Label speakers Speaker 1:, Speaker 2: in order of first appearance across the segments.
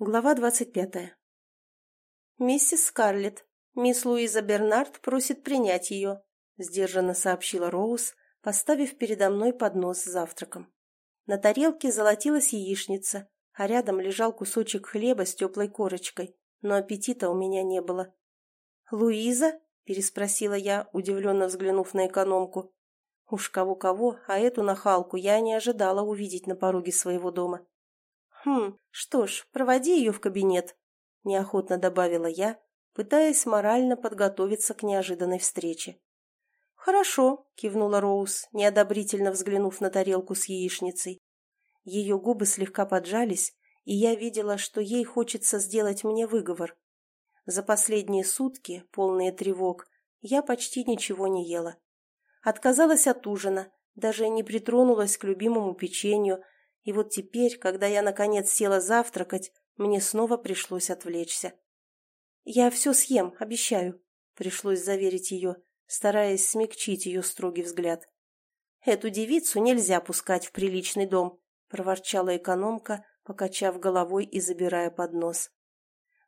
Speaker 1: Глава двадцать пятая. «Миссис Скарлетт, мисс Луиза Бернард просит принять ее», сдержанно сообщила Роуз, поставив передо мной поднос с завтраком. На тарелке золотилась яичница, а рядом лежал кусочек хлеба с теплой корочкой, но аппетита у меня не было. «Луиза?» – переспросила я, удивленно взглянув на экономку. Уж кого-кого, а эту нахалку я не ожидала увидеть на пороге своего дома. «Хм, что ж, проводи ее в кабинет», – неохотно добавила я, пытаясь морально подготовиться к неожиданной встрече. «Хорошо», – кивнула Роуз, неодобрительно взглянув на тарелку с яичницей. Ее губы слегка поджались, и я видела, что ей хочется сделать мне выговор. За последние сутки, полные тревог, я почти ничего не ела. Отказалась от ужина, даже не притронулась к любимому печенью – и вот теперь, когда я наконец села завтракать, мне снова пришлось отвлечься. «Я все съем, обещаю», — пришлось заверить ее, стараясь смягчить ее строгий взгляд. «Эту девицу нельзя пускать в приличный дом», — проворчала экономка, покачав головой и забирая поднос.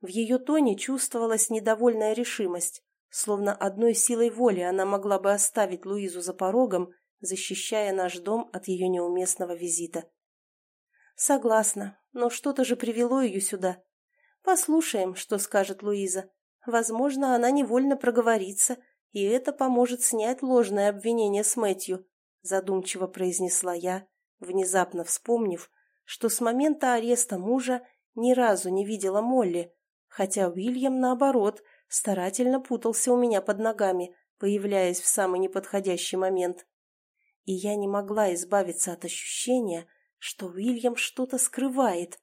Speaker 1: В ее тоне чувствовалась недовольная решимость, словно одной силой воли она могла бы оставить Луизу за порогом, защищая наш дом от ее неуместного визита. Согласна, но что-то же привело ее сюда. Послушаем, что скажет Луиза. Возможно, она невольно проговорится, и это поможет снять ложное обвинение с Мэтью, задумчиво произнесла я, внезапно вспомнив, что с момента ареста мужа ни разу не видела Молли, хотя Уильям, наоборот, старательно путался у меня под ногами, появляясь в самый неподходящий момент. И я не могла избавиться от ощущения, что Уильям что-то скрывает.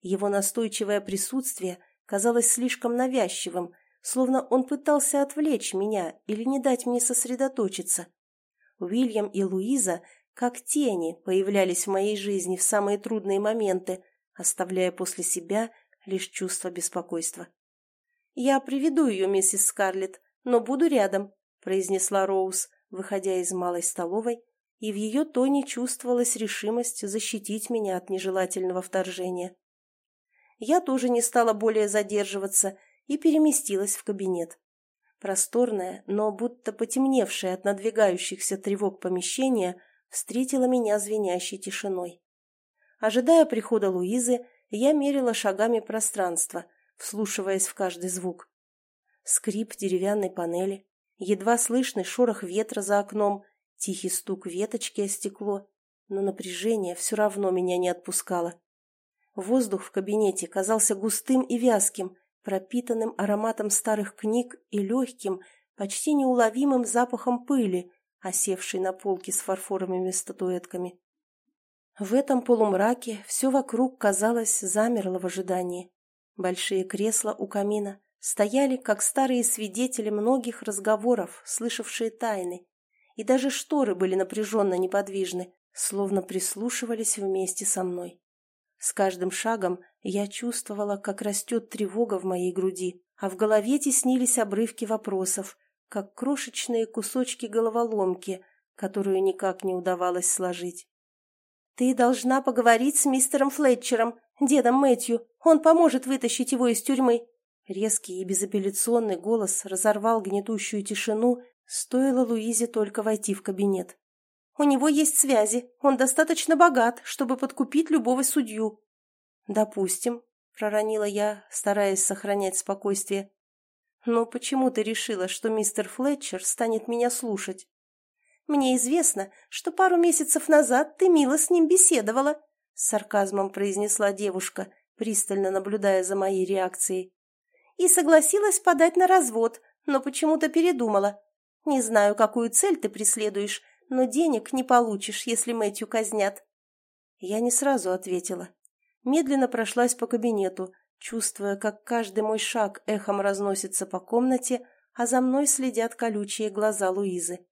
Speaker 1: Его настойчивое присутствие казалось слишком навязчивым, словно он пытался отвлечь меня или не дать мне сосредоточиться. Уильям и Луиза, как тени, появлялись в моей жизни в самые трудные моменты, оставляя после себя лишь чувство беспокойства. «Я приведу ее, миссис Скарлетт, но буду рядом», произнесла Роуз, выходя из малой столовой и в ее тоне чувствовалась решимость защитить меня от нежелательного вторжения. Я тоже не стала более задерживаться и переместилась в кабинет. Просторное, но будто потемневшее от надвигающихся тревог помещение встретило меня звенящей тишиной. Ожидая прихода Луизы, я мерила шагами пространство, вслушиваясь в каждый звук. Скрип деревянной панели, едва слышный шорох ветра за окном Тихий стук веточки о стекло, но напряжение все равно меня не отпускало. Воздух в кабинете казался густым и вязким, пропитанным ароматом старых книг и легким, почти неуловимым запахом пыли, осевшей на полке с фарфоровыми статуэтками. В этом полумраке все вокруг, казалось, замерло в ожидании. Большие кресла у камина стояли, как старые свидетели многих разговоров, слышавшие тайны, и даже шторы были напряженно неподвижны, словно прислушивались вместе со мной. С каждым шагом я чувствовала, как растет тревога в моей груди, а в голове теснились обрывки вопросов, как крошечные кусочки головоломки, которую никак не удавалось сложить. «Ты должна поговорить с мистером Флетчером, дедом Мэтью. Он поможет вытащить его из тюрьмы». Резкий и безапелляционный голос разорвал гнетущую тишину Стоило Луизе только войти в кабинет. «У него есть связи, он достаточно богат, чтобы подкупить любого судью». «Допустим», — проронила я, стараясь сохранять спокойствие. «Но почему ты решила, что мистер Флетчер станет меня слушать?» «Мне известно, что пару месяцев назад ты мило с ним беседовала», — с сарказмом произнесла девушка, пристально наблюдая за моей реакцией. «И согласилась подать на развод, но почему-то передумала. Не знаю, какую цель ты преследуешь, но денег не получишь, если Мэтью казнят». Я не сразу ответила. Медленно прошлась по кабинету, чувствуя, как каждый мой шаг эхом разносится по комнате, а за мной следят колючие глаза Луизы.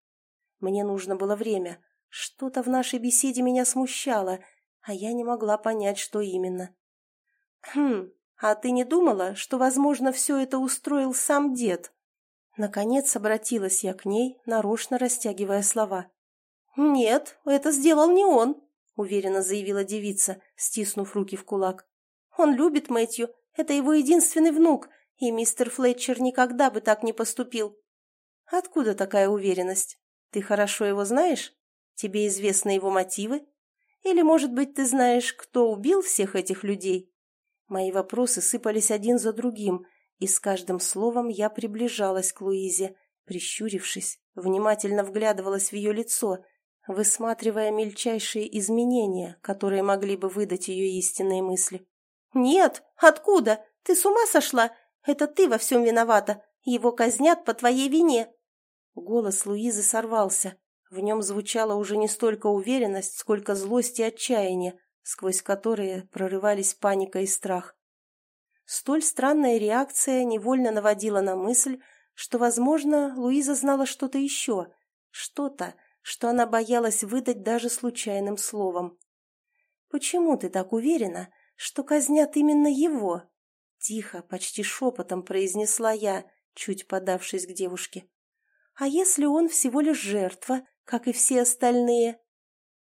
Speaker 1: Мне нужно было время. Что-то в нашей беседе меня смущало, а я не могла понять, что именно. «Хм, а ты не думала, что, возможно, все это устроил сам дед?» Наконец обратилась я к ней, нарочно растягивая слова. «Нет, это сделал не он», — уверенно заявила девица, стиснув руки в кулак. Он любит Мэтью, это его единственный внук, и мистер Флетчер никогда бы так не поступил. Откуда такая уверенность? Ты хорошо его знаешь? Тебе известны его мотивы? Или, может быть, ты знаешь, кто убил всех этих людей? Мои вопросы сыпались один за другим, и с каждым словом я приближалась к Луизе, прищурившись, внимательно вглядывалась в ее лицо, высматривая мельчайшие изменения, которые могли бы выдать ее истинные мысли. «Нет! Откуда? Ты с ума сошла? Это ты во всем виновата. Его казнят по твоей вине!» Голос Луизы сорвался. В нем звучала уже не столько уверенность, сколько злость и отчаяние, сквозь которые прорывались паника и страх. Столь странная реакция невольно наводила на мысль, что, возможно, Луиза знала что-то еще, что-то, что она боялась выдать даже случайным словом. «Почему ты так уверена, что казнят именно его?» Тихо, почти шепотом произнесла я, чуть подавшись к девушке. «А если он всего лишь жертва, как и все остальные?»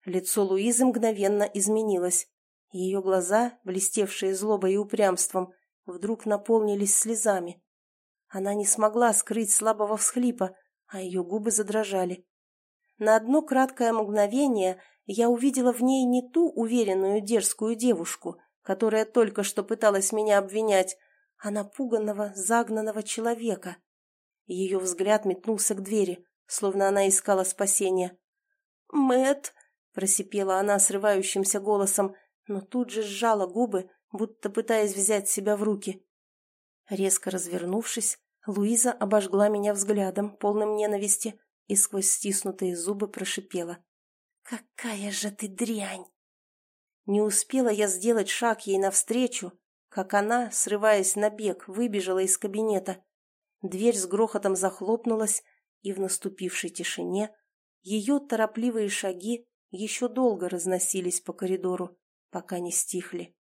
Speaker 1: Лицо Луизы мгновенно изменилось. Ее глаза, блестевшие злобой и упрямством, вдруг наполнились слезами. Она не смогла скрыть слабого всхлипа, а ее губы задрожали. На одно краткое мгновение я увидела в ней не ту уверенную дерзкую девушку, которая только что пыталась меня обвинять, а напуганного, загнанного человека. Ее взгляд метнулся к двери, словно она искала спасения. Мэт, просипела она срывающимся голосом, но тут же сжала губы, будто пытаясь взять себя в руки. Резко развернувшись, Луиза обожгла меня взглядом, полным ненависти, и сквозь стиснутые зубы прошипела. «Какая же ты дрянь!» Не успела я сделать шаг ей навстречу, как она, срываясь на бег, выбежала из кабинета. Дверь с грохотом захлопнулась, и в наступившей тишине ее торопливые шаги еще долго разносились по коридору, пока не стихли.